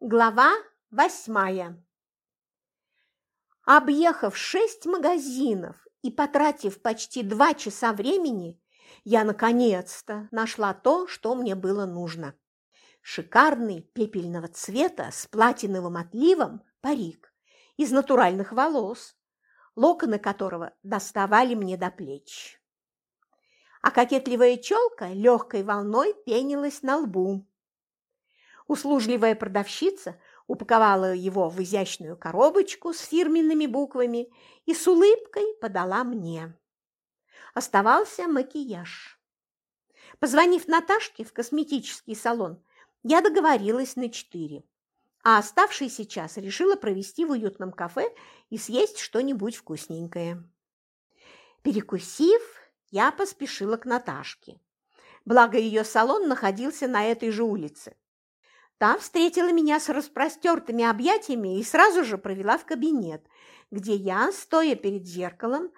Глава восьмая Объехав шесть магазинов и потратив почти два часа времени, я наконец-то нашла то, что мне было нужно. Шикарный пепельного цвета с платиновым отливом парик из натуральных волос, локоны которого доставали мне до плеч. А кокетливая челка легкой волной пенилась на лбу. Услужливая продавщица упаковала его в изящную коробочку с фирменными буквами и с улыбкой подала мне. Оставался макияж. Позвонив Наташке в косметический салон, я договорилась на четыре, а оставшийся час решила провести в уютном кафе и съесть что-нибудь вкусненькое. Перекусив, я поспешила к Наташке. Благо, ее салон находился на этой же улице. Та встретила меня с распростертыми объятиями и сразу же провела в кабинет, где я, стоя перед зеркалом,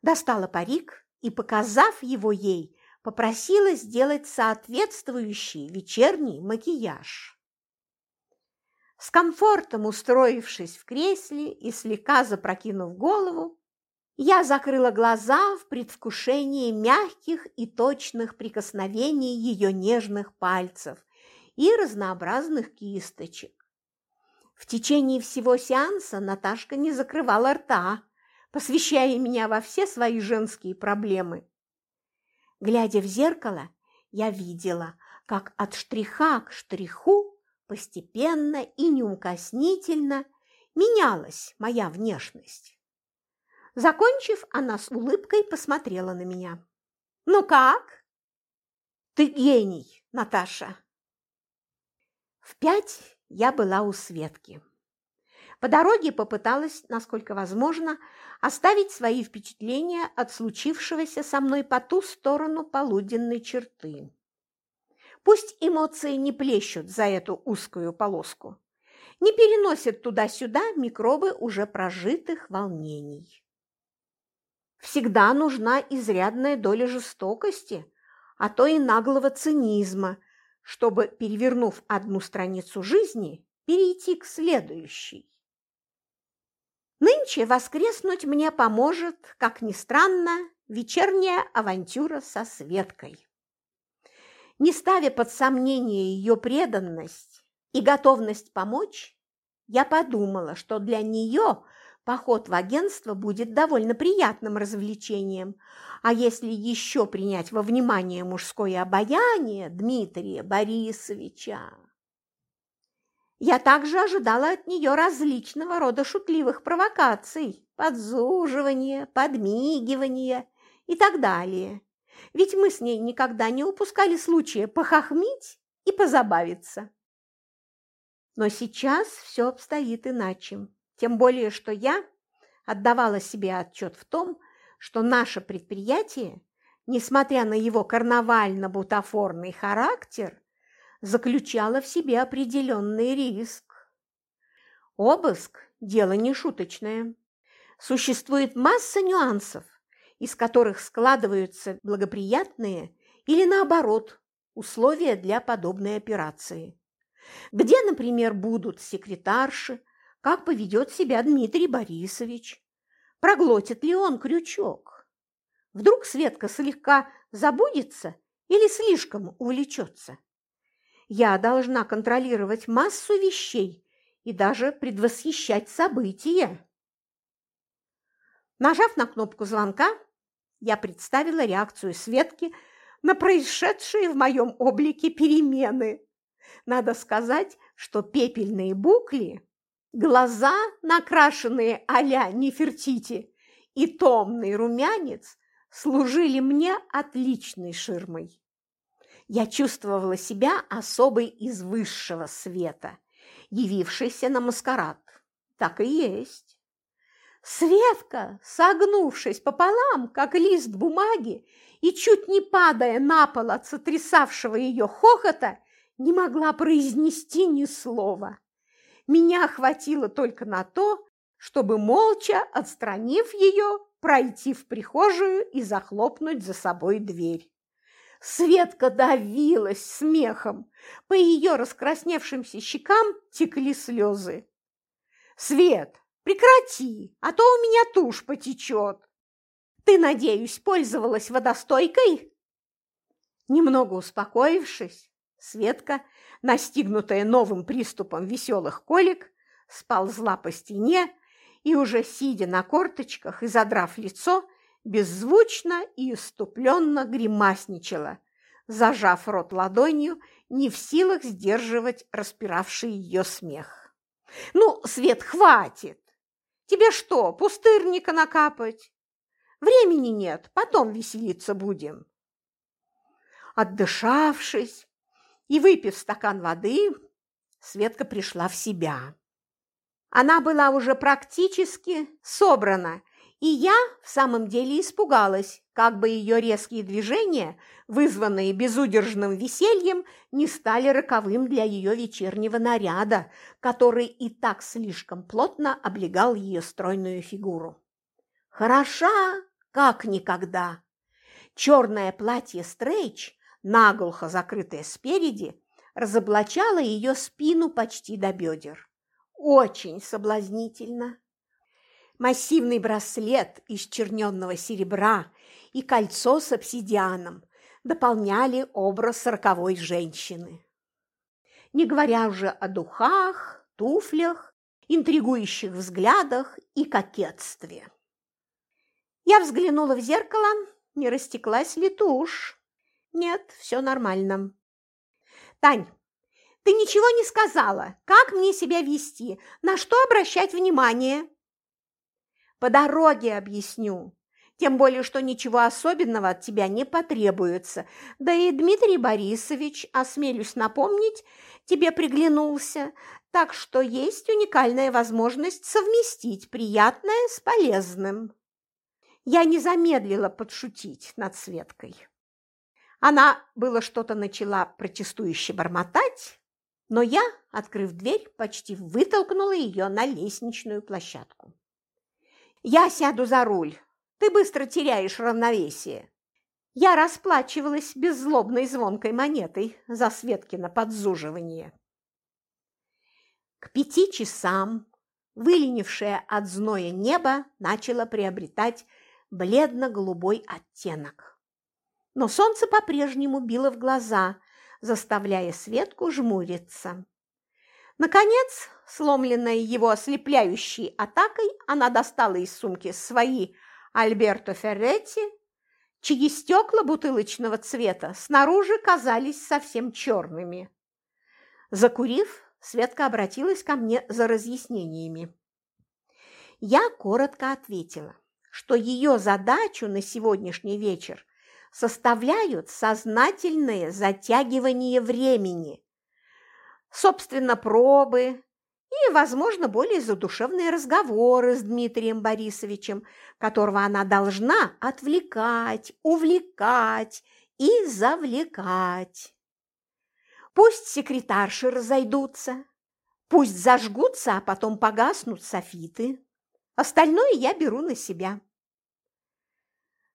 достала парик и, показав его ей, попросила сделать соответствующий вечерний макияж. С комфортом устроившись в кресле и слегка запрокинув голову, я закрыла глаза в предвкушении мягких и точных прикосновений ее нежных пальцев, и разнообразных кисточек. В течение всего сеанса Наташка не закрывала рта, посвящая меня во все свои женские проблемы. Глядя в зеркало, я видела, как от штриха к штриху постепенно и неукоснительно менялась моя внешность. Закончив, она с улыбкой посмотрела на меня. «Ну как?» «Ты гений, Наташа!» В пять я была у Светки. По дороге попыталась, насколько возможно, оставить свои впечатления от случившегося со мной по ту сторону полуденной черты. Пусть эмоции не плещут за эту узкую полоску, не переносят туда-сюда микробы уже прожитых волнений. Всегда нужна изрядная доля жестокости, а то и наглого цинизма, чтобы, перевернув одну страницу жизни, перейти к следующей. Нынче воскреснуть мне поможет, как ни странно, вечерняя авантюра со Светкой. Не ставя под сомнение ее преданность и готовность помочь, я подумала, что для нее – Поход в агентство будет довольно приятным развлечением, а если еще принять во внимание мужское обаяние Дмитрия Борисовича... Я также ожидала от нее различного рода шутливых провокаций, подзуживания, подмигивания и так далее. Ведь мы с ней никогда не упускали случая похохмить и позабавиться. Но сейчас все обстоит иначе. Тем более, что я отдавала себе отчет в том, что наше предприятие, несмотря на его карнавально-бутафорный характер, заключало в себе определенный риск. Обыск – дело не шуточное. Существует масса нюансов, из которых складываются благоприятные или, наоборот, условия для подобной операции. Где, например, будут секретарши, как поведет себя Дмитрий Борисович. Проглотит ли он крючок? Вдруг Светка слегка забудется или слишком увлечется? Я должна контролировать массу вещей и даже предвосхищать события. Нажав на кнопку звонка, я представила реакцию Светки на происшедшие в моем облике перемены. Надо сказать, что пепельные букли Глаза, накрашенные а-ля Нефертити, и томный румянец служили мне отличной ширмой. Я чувствовала себя особой из высшего света, явившейся на маскарад. Так и есть. Светка, согнувшись пополам, как лист бумаги, и чуть не падая на пол от сотрясавшего ее хохота, не могла произнести ни слова. Меня хватило только на то, чтобы, молча отстранив ее, пройти в прихожую и захлопнуть за собой дверь. Светка давилась смехом. По ее раскрасневшимся щекам текли слезы. «Свет, прекрати, а то у меня тушь потечет. Ты, надеюсь, пользовалась водостойкой?» Немного успокоившись, Светка, настигнутая новым приступом веселых колик, сползла по стене и, уже сидя на корточках и задрав лицо, беззвучно и иступленно гримасничала, зажав рот ладонью, не в силах сдерживать распиравший ее смех. «Ну, Свет, хватит! Тебе что, пустырника накапать? Времени нет, потом веселиться будем». Отдышавшись и выпив стакан воды, Светка пришла в себя. Она была уже практически собрана, и я в самом деле испугалась, как бы ее резкие движения, вызванные безудержным весельем, не стали роковым для ее вечернего наряда, который и так слишком плотно облегал ее стройную фигуру. Хороша, как никогда. Черное платье стрейч наглухо закрытая спереди, разоблачала ее спину почти до бедер. Очень соблазнительно. Массивный браслет из черненного серебра и кольцо с обсидианом дополняли образ роковой женщины. Не говоря уже о духах, туфлях, интригующих взглядах и кокетстве. Я взглянула в зеркало, не растеклась ли тушь. Нет, все нормально. Тань, ты ничего не сказала. Как мне себя вести? На что обращать внимание? По дороге объясню. Тем более, что ничего особенного от тебя не потребуется. Да и Дмитрий Борисович, осмелюсь напомнить, тебе приглянулся, так что есть уникальная возможность совместить приятное с полезным. Я не замедлила подшутить над Светкой. Она было что-то начала протестующе бормотать, но я, открыв дверь, почти вытолкнула ее на лестничную площадку. «Я сяду за руль. Ты быстро теряешь равновесие». Я расплачивалась беззлобной звонкой монетой за Светкино подзуживание. К пяти часам выленившее от зноя небо начало приобретать бледно-голубой оттенок но солнце по-прежнему било в глаза, заставляя Светку жмуриться. Наконец, сломленная его ослепляющей атакой, она достала из сумки свои Альберто Ферретти, чьи стекла бутылочного цвета снаружи казались совсем черными. Закурив, Светка обратилась ко мне за разъяснениями. Я коротко ответила, что ее задачу на сегодняшний вечер составляют сознательное затягивание времени, собственно, пробы и, возможно, более задушевные разговоры с Дмитрием Борисовичем, которого она должна отвлекать, увлекать и завлекать. Пусть секретарши разойдутся, пусть зажгутся, а потом погаснут софиты. Остальное я беру на себя.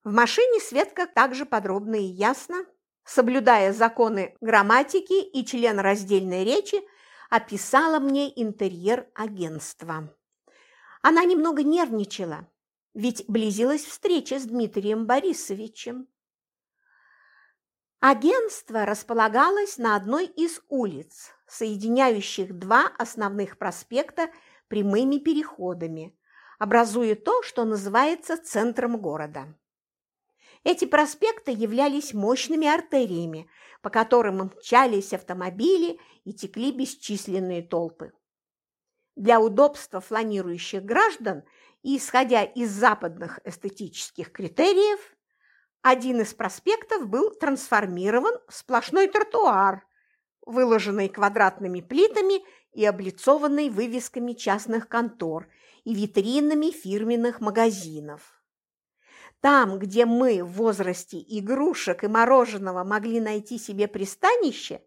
В машине Светка также подробно и ясно, соблюдая законы грамматики и член раздельной речи, описала мне интерьер агентства. Она немного нервничала, ведь близилась встреча с Дмитрием Борисовичем. Агентство располагалось на одной из улиц, соединяющих два основных проспекта прямыми переходами, образуя то, что называется центром города. Эти проспекты являлись мощными артериями, по которым мчались автомобили и текли бесчисленные толпы. Для удобства фланирующих граждан и исходя из западных эстетических критериев, один из проспектов был трансформирован в сплошной тротуар, выложенный квадратными плитами и облицованный вывесками частных контор и витринами фирменных магазинов. Там, где мы в возрасте игрушек и мороженого могли найти себе пристанище,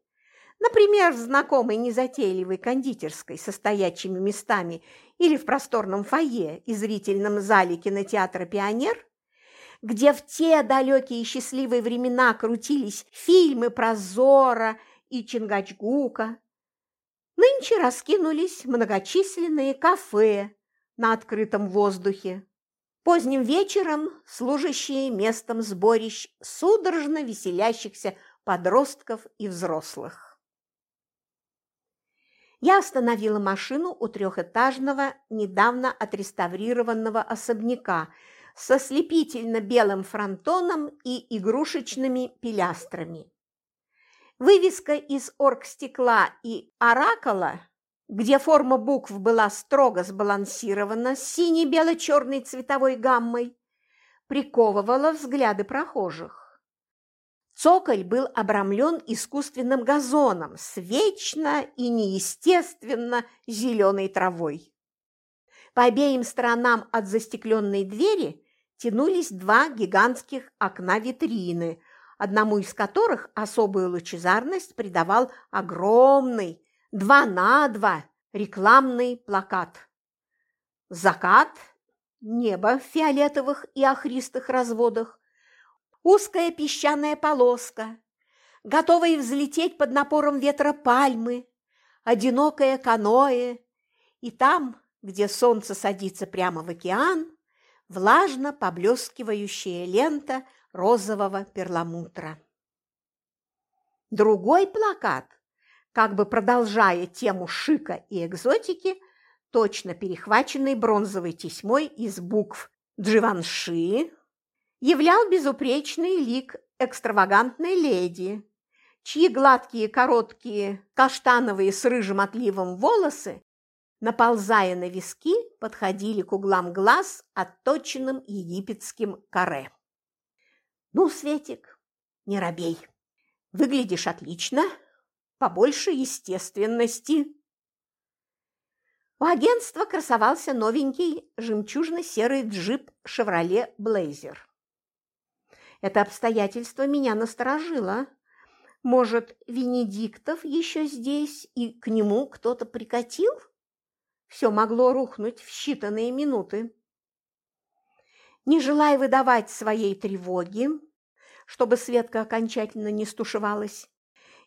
например, в знакомой незатейливой кондитерской со стоячими местами или в просторном фойе и зрительном зале кинотеатра «Пионер», где в те далекие счастливые времена крутились фильмы про Зора и Чингачгука, нынче раскинулись многочисленные кафе на открытом воздухе. Поздним вечером служащие местом сборищ судорожно веселящихся подростков и взрослых. Я остановила машину у трехэтажного, недавно отреставрированного особняка со слепительно-белым фронтоном и игрушечными пилястрами. Вывеска из оргстекла и оракула, где форма букв была строго сбалансирована с сине-бело-черной цветовой гаммой, приковывала взгляды прохожих. Цоколь был обрамлен искусственным газоном с вечно и неестественно зеленой травой. По обеим сторонам от застекленной двери тянулись два гигантских окна витрины, одному из которых особую лучезарность придавал огромный, два на два. Рекламный плакат. Закат, небо в фиолетовых и охристых разводах, узкая песчаная полоска, готовые взлететь под напором ветра пальмы, одинокое каноэ, и там, где солнце садится прямо в океан, влажно поблескивающая лента розового перламутра. Другой плакат, как бы продолжая тему шика и экзотики, точно перехваченный бронзовой тесьмой из букв Дживанши, являл безупречный лик экстравагантной леди, чьи гладкие короткие каштановые с рыжим отливом волосы наползая на виски, подходили к углам глаз отточенным египетским каре. «Ну, Светик, не робей. Выглядишь отлично, побольше естественности». У агентства красовался новенький жемчужно-серый джип «Шевроле Блейзер». Это обстоятельство меня насторожило. Может, Венедиктов еще здесь, и к нему кто-то прикатил? все могло рухнуть в считанные минуты. Не желая выдавать своей тревоги, чтобы Светка окончательно не стушевалась,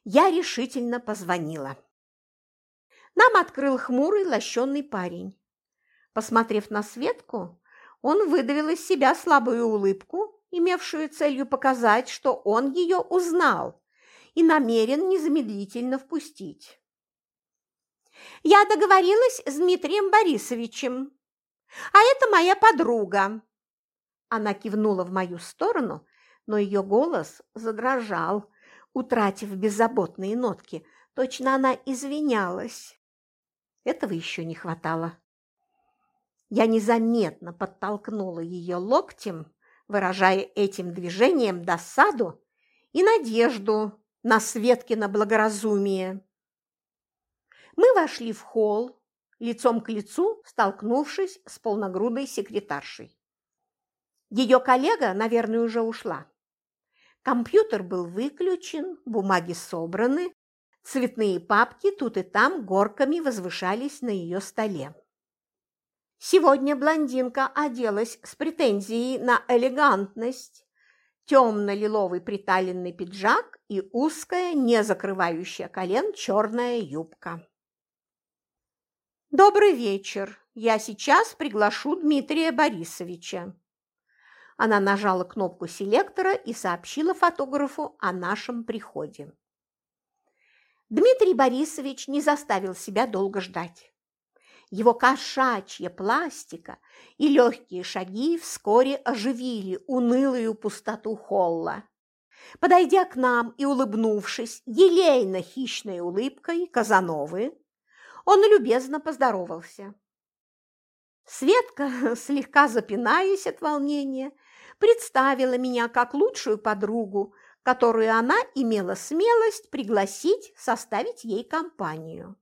я решительно позвонила. Нам открыл хмурый лощеный парень. Посмотрев на Светку, он выдавил из себя слабую улыбку, имевшую целью показать, что он ее узнал и намерен незамедлительно впустить. Я договорилась с Дмитрием Борисовичем. А это моя подруга. Она кивнула в мою сторону, но ее голос задрожал, утратив беззаботные нотки. Точно она извинялась. Этого еще не хватало. Я незаметно подтолкнула ее локтем, выражая этим движением досаду и надежду на Светкино благоразумие. Мы вошли в холл, лицом к лицу столкнувшись с полногрудой секретаршей. Ее коллега, наверное, уже ушла. Компьютер был выключен, бумаги собраны, цветные папки тут и там горками возвышались на ее столе. Сегодня блондинка оделась с претензией на элегантность, темно-лиловый приталенный пиджак и узкая, не закрывающая колен, черная юбка. «Добрый вечер. Я сейчас приглашу Дмитрия Борисовича». Она нажала кнопку селектора и сообщила фотографу о нашем приходе. Дмитрий Борисович не заставил себя долго ждать. Его кошачья пластика и легкие шаги вскоре оживили унылую пустоту холла. Подойдя к нам и улыбнувшись елейно-хищной улыбкой Казановы, он любезно поздоровался. Светка, слегка запинаясь от волнения, представила меня как лучшую подругу, которую она имела смелость пригласить составить ей компанию.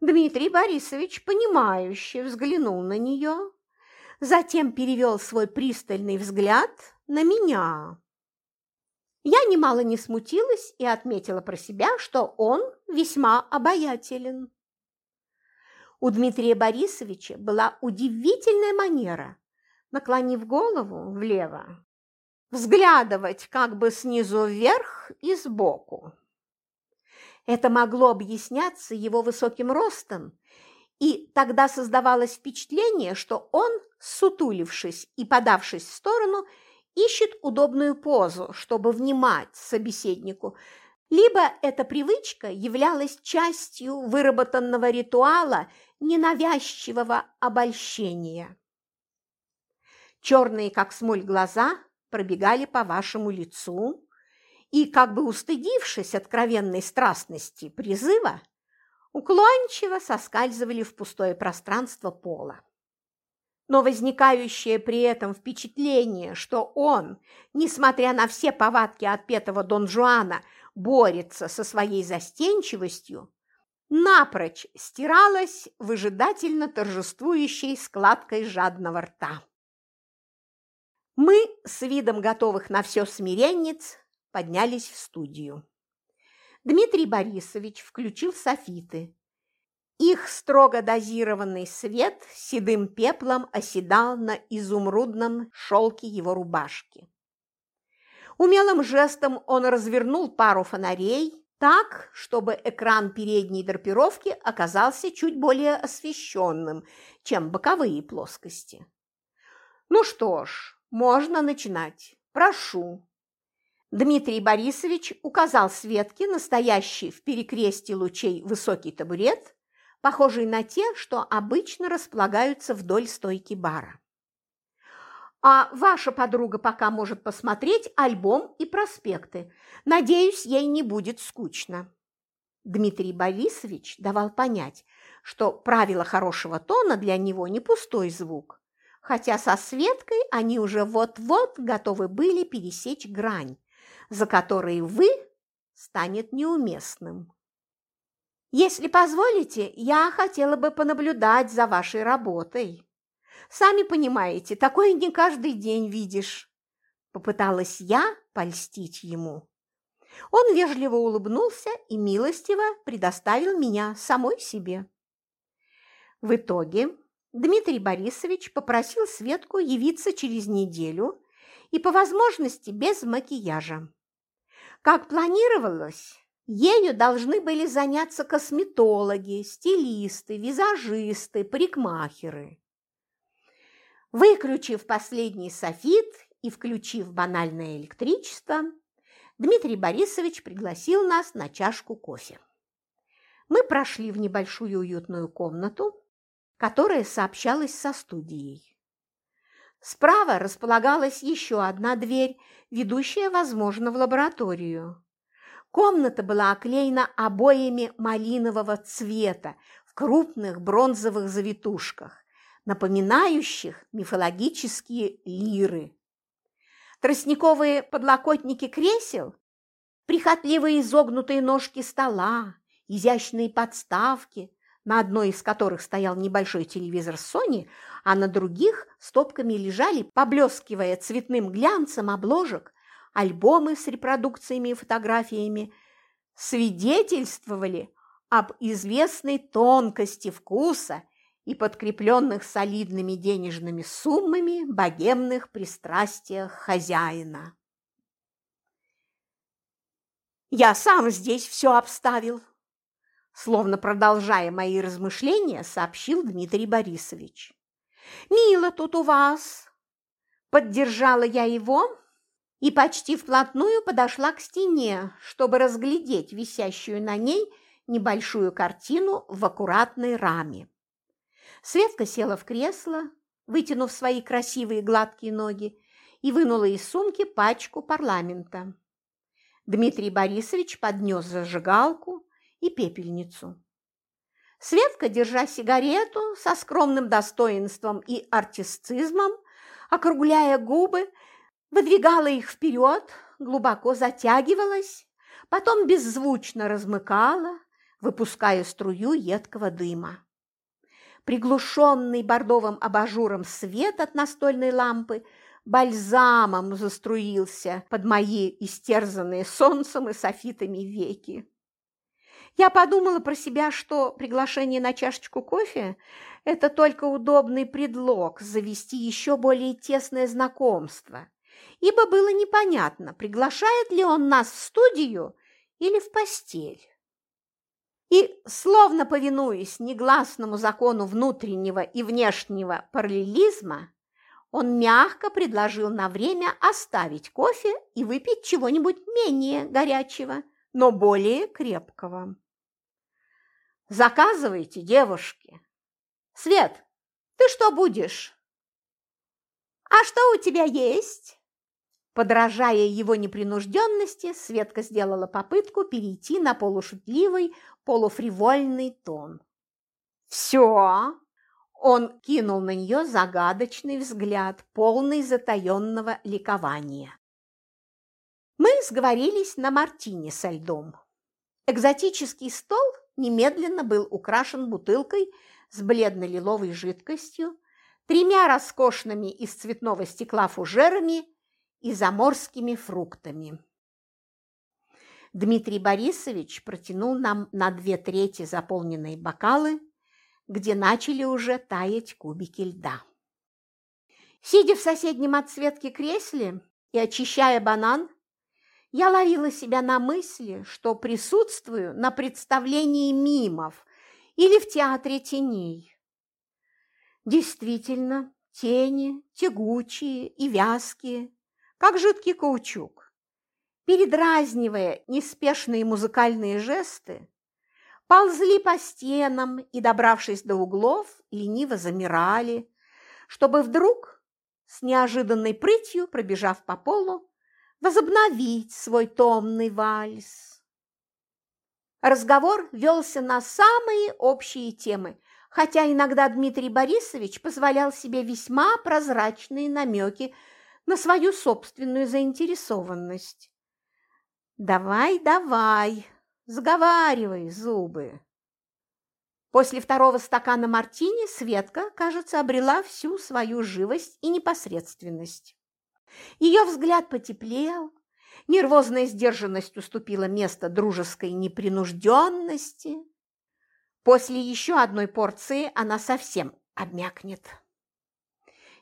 Дмитрий Борисович, понимающе взглянул на нее, затем перевел свой пристальный взгляд на меня. Я немало не смутилась и отметила про себя, что он весьма обаятелен. У Дмитрия Борисовича была удивительная манера наклонив голову влево, взглядывать как бы снизу вверх и сбоку. Это могло объясняться его высоким ростом, и тогда создавалось впечатление, что он, сутулившись и подавшись в сторону, ищет удобную позу, чтобы внимать собеседнику, либо эта привычка являлась частью выработанного ритуала ненавязчивого обольщения. Черные, как смоль, глаза пробегали по вашему лицу и, как бы устыдившись откровенной страстности призыва, уклончиво соскальзывали в пустое пространство пола. Но возникающее при этом впечатление, что он, несмотря на все повадки отпетого Дон Жуана, борется со своей застенчивостью, напрочь стиралось выжидательно торжествующей складкой жадного рта. Мы с видом готовых на все смиренниц поднялись в студию. Дмитрий Борисович включил софиты. Их строго дозированный свет седым пеплом оседал на изумрудном шелке его рубашки. Умелым жестом он развернул пару фонарей так, чтобы экран передней драпировки оказался чуть более освещенным, чем боковые плоскости. Ну что ж, можно начинать. Прошу. Дмитрий Борисович указал Светке настоящий в перекрестии лучей высокий табурет, похожий на те, что обычно располагаются вдоль стойки бара а ваша подруга пока может посмотреть альбом и проспекты. Надеюсь, ей не будет скучно». Дмитрий Борисович давал понять, что правило хорошего тона для него не пустой звук, хотя со Светкой они уже вот-вот готовы были пересечь грань, за которой «вы» станет неуместным. «Если позволите, я хотела бы понаблюдать за вашей работой», Сами понимаете, такое не каждый день видишь. Попыталась я польстить ему. Он вежливо улыбнулся и милостиво предоставил меня самой себе. В итоге Дмитрий Борисович попросил Светку явиться через неделю и по возможности без макияжа. Как планировалось, ею должны были заняться косметологи, стилисты, визажисты, парикмахеры. Выключив последний софит и включив банальное электричество, Дмитрий Борисович пригласил нас на чашку кофе. Мы прошли в небольшую уютную комнату, которая сообщалась со студией. Справа располагалась еще одна дверь, ведущая, возможно, в лабораторию. Комната была оклеена обоями малинового цвета в крупных бронзовых завитушках напоминающих мифологические лиры. Тростниковые подлокотники кресел, прихотливые изогнутые ножки стола, изящные подставки, на одной из которых стоял небольшой телевизор Sony, а на других стопками лежали, поблескивая цветным глянцем обложек, альбомы с репродукциями и фотографиями, свидетельствовали об известной тонкости вкуса и подкрепленных солидными денежными суммами богемных пристрастиях хозяина. «Я сам здесь все обставил», словно продолжая мои размышления, сообщил Дмитрий Борисович. «Мило тут у вас!» Поддержала я его и почти вплотную подошла к стене, чтобы разглядеть висящую на ней небольшую картину в аккуратной раме. Светка села в кресло, вытянув свои красивые гладкие ноги, и вынула из сумки пачку парламента. Дмитрий Борисович поднес зажигалку и пепельницу. Светка, держа сигарету со скромным достоинством и артистизмом, округляя губы, выдвигала их вперед, глубоко затягивалась, потом беззвучно размыкала, выпуская струю едкого дыма приглушенный бордовым абажуром свет от настольной лампы бальзамом заструился под мои истерзанные солнцем и софитами веки. Я подумала про себя, что приглашение на чашечку кофе – это только удобный предлог завести еще более тесное знакомство, ибо было непонятно, приглашает ли он нас в студию или в постель. И, словно повинуясь негласному закону внутреннего и внешнего параллелизма, он мягко предложил на время оставить кофе и выпить чего-нибудь менее горячего, но более крепкого. «Заказывайте, девушки!» «Свет, ты что будешь?» «А что у тебя есть?» Подражая его непринужденности, Светка сделала попытку перейти на полушутливый, полуфривольный тон. «Все!» Он кинул на нее загадочный взгляд, полный затаенного ликования. Мы сговорились на мартине со льдом. Экзотический стол немедленно был украшен бутылкой с бледно-лиловой жидкостью, тремя роскошными из цветного стекла фужерами и заморскими фруктами. Дмитрий Борисович протянул нам на две трети заполненные бокалы где начали уже таять кубики льда. Сидя в соседнем от Светки кресле и очищая банан, я ловила себя на мысли, что присутствую на представлении мимов или в театре теней. Действительно, тени тягучие и вязкие, как жидкий каучук. Передразнивая неспешные музыкальные жесты, ползли по стенам и, добравшись до углов, лениво замирали, чтобы вдруг, с неожиданной прытью, пробежав по полу, возобновить свой томный вальс. Разговор велся на самые общие темы, хотя иногда Дмитрий Борисович позволял себе весьма прозрачные намеки на свою собственную заинтересованность. «Давай, давай!» Заговаривай зубы. После второго стакана мартини Светка, кажется, обрела всю свою живость и непосредственность. Ее взгляд потеплел, нервозная сдержанность уступила место дружеской непринужденности. После еще одной порции она совсем обмякнет.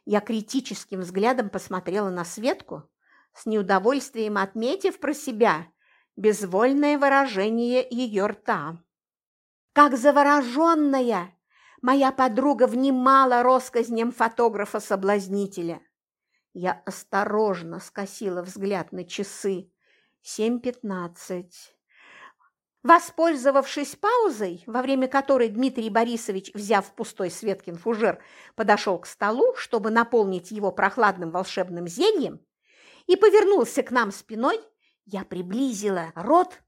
Я критическим взглядом посмотрела на Светку, с неудовольствием отметив про себя, безвольное выражение ее рта. Как завороженная, моя подруга внимала россказням фотографа-соблазнителя. Я осторожно скосила взгляд на часы. Семь пятнадцать. Воспользовавшись паузой, во время которой Дмитрий Борисович, взяв пустой Светкин фужер, подошел к столу, чтобы наполнить его прохладным волшебным зельем, и повернулся к нам спиной, я приблизила рот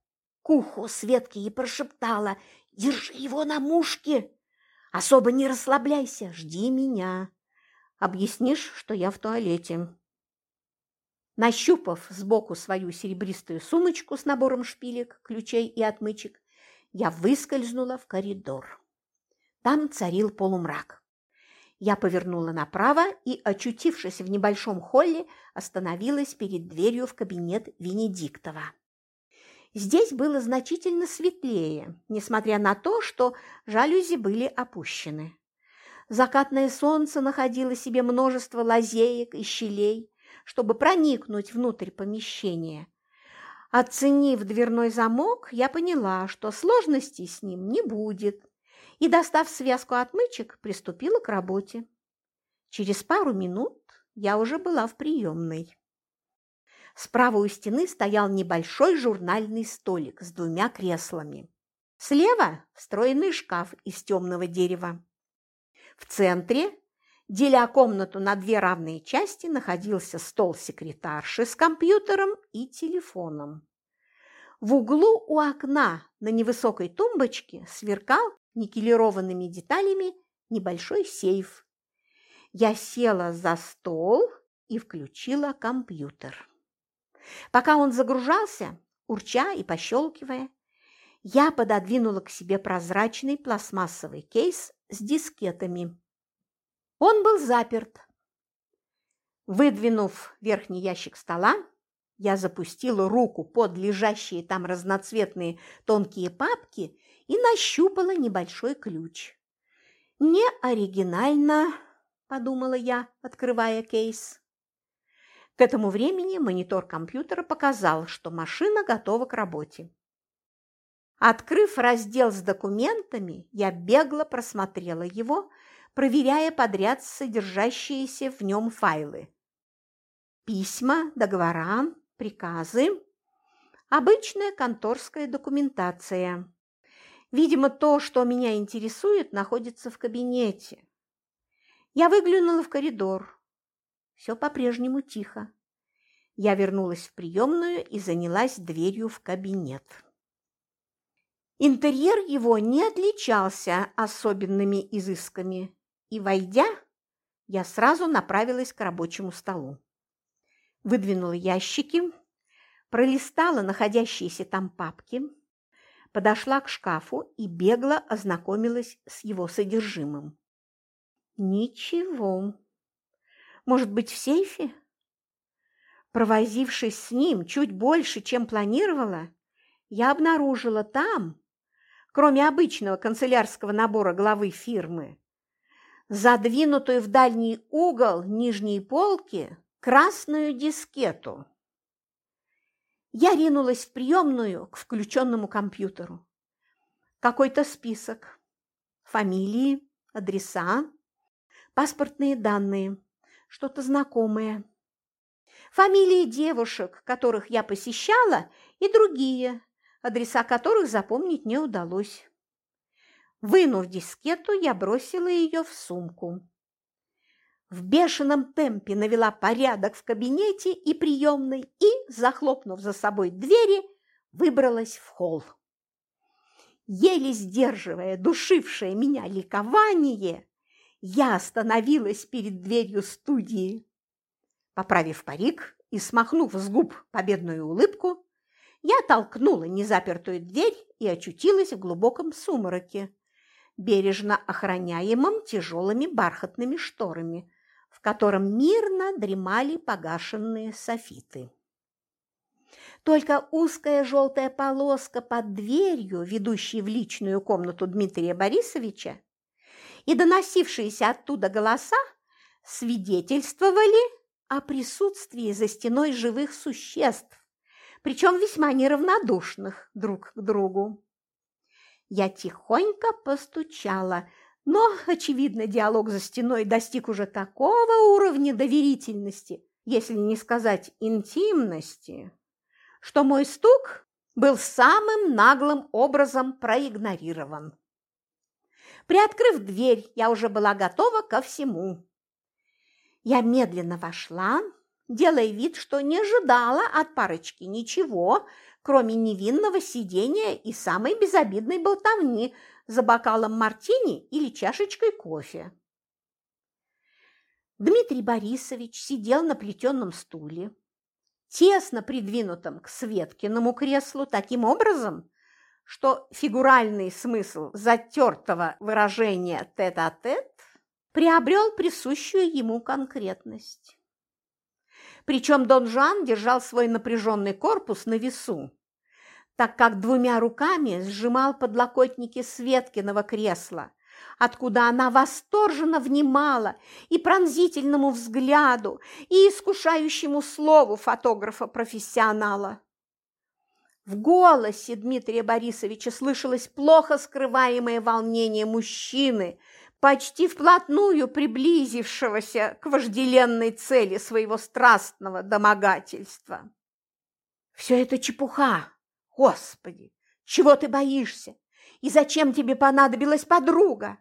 к уху Светки и прошептала «Держи его на мушке! Особо не расслабляйся, жди меня. Объяснишь, что я в туалете». Нащупав сбоку свою серебристую сумочку с набором шпилек, ключей и отмычек, я выскользнула в коридор. Там царил полумрак. Я повернула направо и, очутившись в небольшом холле, остановилась перед дверью в кабинет Венедиктова. Здесь было значительно светлее, несмотря на то, что жалюзи были опущены. Закатное солнце находило себе множество лазеек и щелей, чтобы проникнуть внутрь помещения. Оценив дверной замок, я поняла, что сложностей с ним не будет, и, достав связку отмычек, приступила к работе. Через пару минут я уже была в приемной. Справа у стены стоял небольшой журнальный столик с двумя креслами. Слева – встроенный шкаф из темного дерева. В центре, деля комнату на две равные части, находился стол секретарши с компьютером и телефоном. В углу у окна на невысокой тумбочке сверкал никелированными деталями небольшой сейф. Я села за стол и включила компьютер. Пока он загружался, урча и пощелкивая, я пододвинула к себе прозрачный пластмассовый кейс с дискетами. Он был заперт. Выдвинув верхний ящик стола, Я запустила руку под лежащие там разноцветные тонкие папки и нащупала небольшой ключ. «Не оригинально», – подумала я, открывая кейс. К этому времени монитор компьютера показал, что машина готова к работе. Открыв раздел с документами, я бегло просмотрела его, проверяя подряд содержащиеся в нем файлы. Письма, договора, приказы, обычная конторская документация. Видимо, то, что меня интересует, находится в кабинете. Я выглянула в коридор. Все по-прежнему тихо. Я вернулась в приемную и занялась дверью в кабинет. Интерьер его не отличался особенными изысками, и, войдя, я сразу направилась к рабочему столу выдвинула ящики, пролистала находящиеся там папки, подошла к шкафу и бегло ознакомилась с его содержимым. Ничего. Может быть, в сейфе? Провозившись с ним чуть больше, чем планировала, я обнаружила там, кроме обычного канцелярского набора главы фирмы, задвинутую в дальний угол нижней полки красную дискету. Я ринулась в приемную к включенному компьютеру. Какой-то список. Фамилии, адреса, паспортные данные, что-то знакомое. Фамилии девушек, которых я посещала, и другие, адреса которых запомнить не удалось. Вынув дискету, я бросила ее в сумку в бешеном темпе навела порядок в кабинете и приемной и, захлопнув за собой двери, выбралась в холл. Еле сдерживая душившее меня ликование, я остановилась перед дверью студии. Поправив парик и смахнув с губ победную улыбку, я толкнула незапертую дверь и очутилась в глубоком сумраке, бережно охраняемом тяжелыми бархатными шторами, в котором мирно дремали погашенные софиты. Только узкая желтая полоска под дверью, ведущей в личную комнату Дмитрия Борисовича, и доносившиеся оттуда голоса свидетельствовали о присутствии за стеной живых существ, причем весьма неравнодушных друг к другу. Я тихонько постучала – но, очевидно, диалог за стеной достиг уже такого уровня доверительности, если не сказать интимности, что мой стук был самым наглым образом проигнорирован. Приоткрыв дверь, я уже была готова ко всему. Я медленно вошла, делая вид, что не ожидала от парочки ничего, кроме невинного сидения и самой безобидной болтовни за бокалом мартини или чашечкой кофе. Дмитрий Борисович сидел на плетеном стуле, тесно придвинутом к Светкиному креслу таким образом, что фигуральный смысл затертого выражения «тет-а-тет» -тет приобрел присущую ему конкретность. Причем Дон Жан держал свой напряженный корпус на весу, так как двумя руками сжимал подлокотники Светкиного кресла, откуда она восторженно внимала и пронзительному взгляду, и искушающему слову фотографа-профессионала. В голосе Дмитрия Борисовича слышалось плохо скрываемое волнение мужчины, почти вплотную приблизившегося к вожделенной цели своего страстного домогательства. «Все это чепуха!» Господи, чего ты боишься? И зачем тебе понадобилась подруга?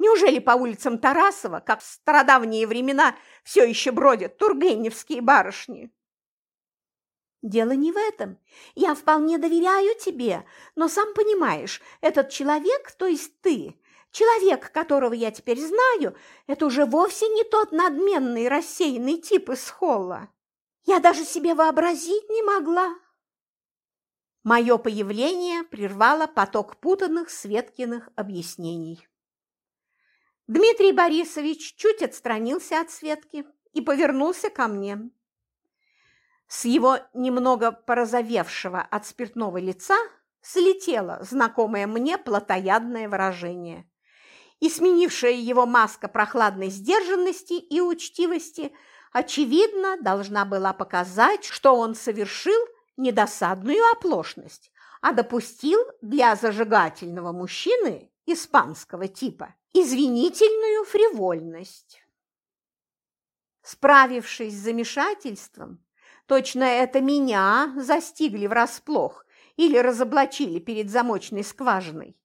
Неужели по улицам Тарасова, как в стародавние времена, все еще бродят тургеневские барышни? Дело не в этом. Я вполне доверяю тебе, но сам понимаешь, этот человек, то есть ты, человек, которого я теперь знаю, это уже вовсе не тот надменный рассеянный тип из холла. Я даже себе вообразить не могла, Мое появление прервало поток путанных Светкиных объяснений. Дмитрий Борисович чуть отстранился от Светки и повернулся ко мне. С его немного порозовевшего от спиртного лица слетело знакомое мне плотоядное выражение. И сменившая его маска прохладной сдержанности и учтивости, очевидно, должна была показать, что он совершил недосадную оплошность, а допустил для зажигательного мужчины испанского типа извинительную фривольность. Справившись с замешательством, точно это меня застигли врасплох или разоблачили перед замочной скважиной,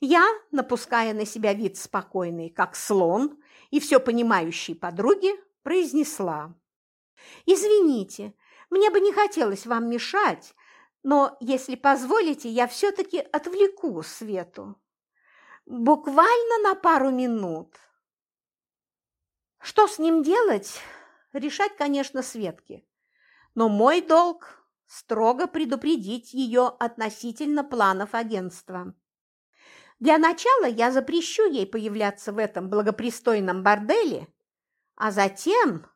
я, напуская на себя вид спокойный, как слон, и все понимающей подруги, произнесла. «Извините, мне бы не хотелось вам мешать, но, если позволите, я все-таки отвлеку Свету. Буквально на пару минут. Что с ним делать, решать, конечно, Светке. Но мой долг – строго предупредить ее относительно планов агентства. Для начала я запрещу ей появляться в этом благопристойном борделе, а затем,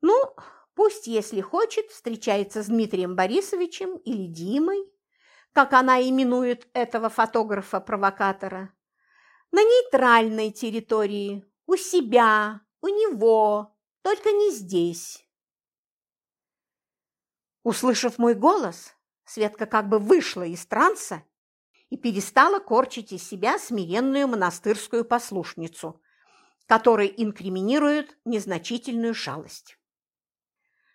ну, пусть, если хочет, встречается с Дмитрием Борисовичем или Димой, как она именует этого фотографа-провокатора, на нейтральной территории, у себя, у него, только не здесь. Услышав мой голос, Светка как бы вышла из транса и перестала корчить из себя смиренную монастырскую послушницу, которой инкриминируют незначительную шалость.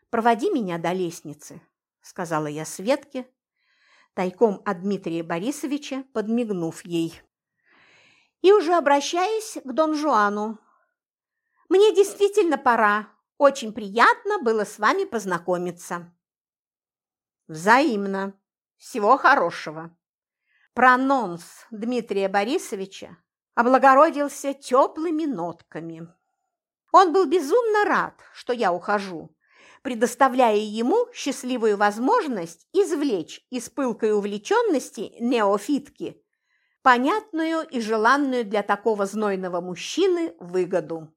«Проводи меня до лестницы», – сказала я Светке, тайком от Дмитрия Борисовича, подмигнув ей. И уже обращаясь к Дон Жуану. «Мне действительно пора. Очень приятно было с вами познакомиться». «Взаимно. Всего хорошего». Прононс Дмитрия Борисовича облагородился теплыми нотками. Он был безумно рад, что я ухожу, предоставляя ему счастливую возможность извлечь из пылкой увлеченности неофитки понятную и желанную для такого знойного мужчины выгоду.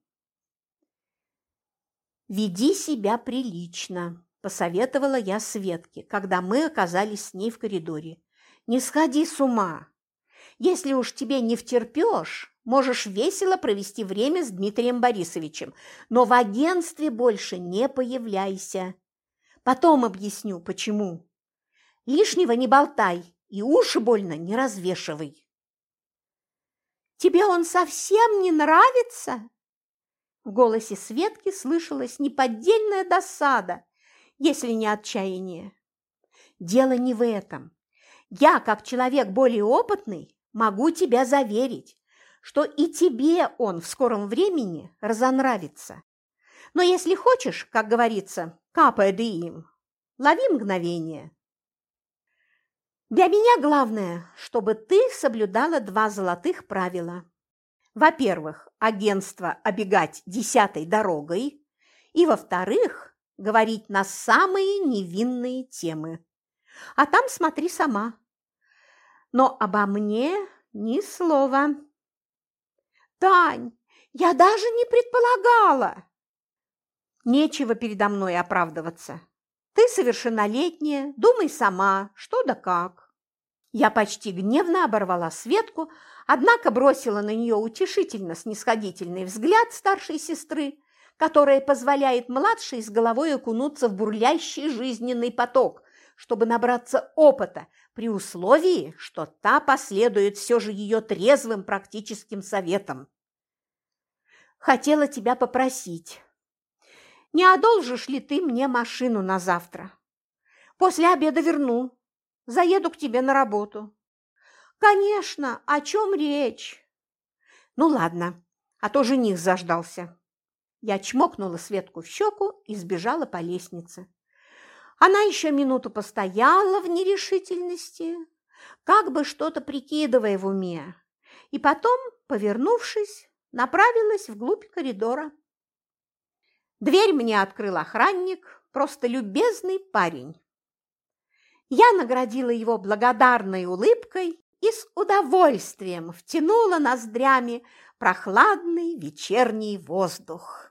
«Веди себя прилично», – посоветовала я Светке, когда мы оказались с ней в коридоре. «Не сходи с ума. Если уж тебе не втерпешь, Можешь весело провести время с Дмитрием Борисовичем, но в агентстве больше не появляйся. Потом объясню, почему. Лишнего не болтай и уши больно не развешивай. Тебе он совсем не нравится? В голосе Светки слышалась неподдельная досада, если не отчаяние. Дело не в этом. Я, как человек более опытный, могу тебя заверить, что и тебе он в скором времени разонравится. Но если хочешь, как говорится, капая им, лови мгновение. Для меня главное, чтобы ты соблюдала два золотых правила. Во-первых, агентство обегать десятой дорогой, и, во-вторых, говорить на самые невинные темы. А там смотри сама. Но обо мне ни слова. «Тань, я даже не предполагала!» «Нечего передо мной оправдываться. Ты совершеннолетняя, думай сама, что да как». Я почти гневно оборвала Светку, однако бросила на нее утешительно снисходительный взгляд старшей сестры, которая позволяет младшей с головой окунуться в бурлящий жизненный поток, чтобы набраться опыта, при условии, что та последует все же ее трезвым практическим советам. Хотела тебя попросить, не одолжишь ли ты мне машину на завтра? После обеда верну, заеду к тебе на работу. Конечно, о чем речь? Ну ладно, а то жених заждался. Я чмокнула Светку в щеку и сбежала по лестнице. Она еще минуту постояла в нерешительности, как бы что-то прикидывая в уме, и потом, повернувшись, направилась вглубь коридора. Дверь мне открыл охранник, просто любезный парень. Я наградила его благодарной улыбкой и с удовольствием втянула ноздрями прохладный вечерний воздух.